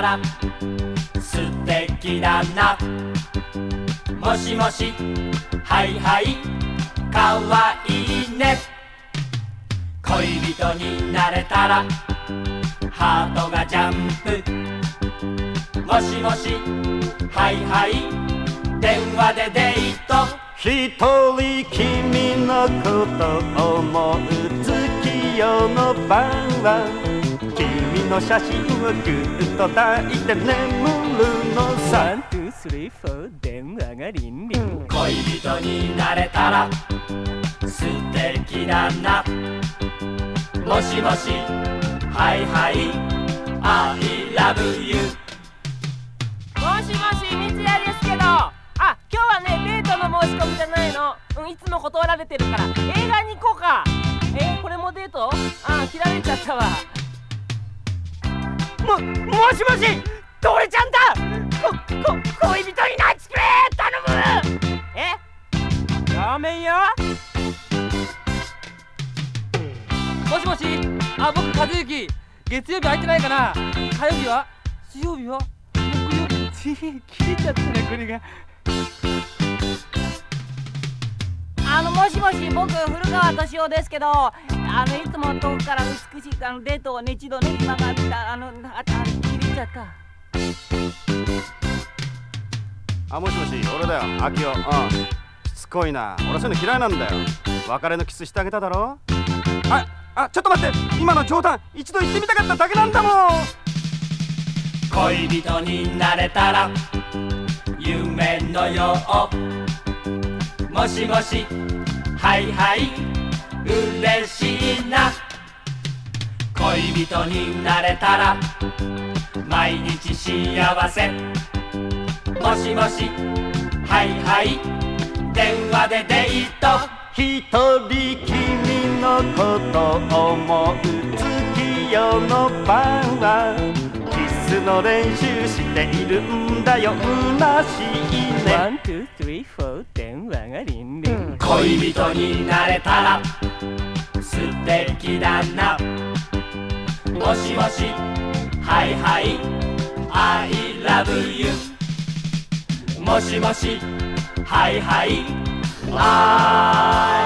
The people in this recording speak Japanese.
ら素敵だな。もしもし。はいはい。かわいいね。恋人になれたらハートがジャンプ。もしもし。はいはい。電話でデート。一人君のこと思う月夜の晩はの写真をぎゅっと抱いて眠るのさ1,2,3,4電話がリン。リン恋人になれたら素敵だな。もしもしはいはい I love you もしもし三ツ矢ですけど。あ今日はねデートの申し込みじゃないの、うん、いつも断られてるから。映画に行こうか。えー、これもデート？あ切られちゃったわももしもしトレちゃんだ。ここ恋人になってくれ頼む。え？やめんよ。もしもしあ僕和幸月曜日空いてないかな。火曜日は？水曜日は？木曜日？ち切れちゃったねこれが。あのもしもし僕古川敏夫ですけどあのいつも遠くから美しいあのデートをね一度ね今がったあのああ切れちゃった。あもしもし俺だよ秋代うん。しつこいな。俺そういうの嫌いなんだよ。別れのキスしてあげただろ？ああちょっと待って。今の冗談一度言ってみたかっただけなんだもん。恋人になれたら夢のよう。もしもしはいはい嬉しいな。恋人になれたら毎日幸せ。もしもしはいはい電話でデート。一人君のこと思う月夜の晩はキスの練習しているんだよ。虚しいね。1,2,3,4電話がリンリン。恋人になれたら素敵だな。もしもし。はいはい。I love you もしもし。はいはい。I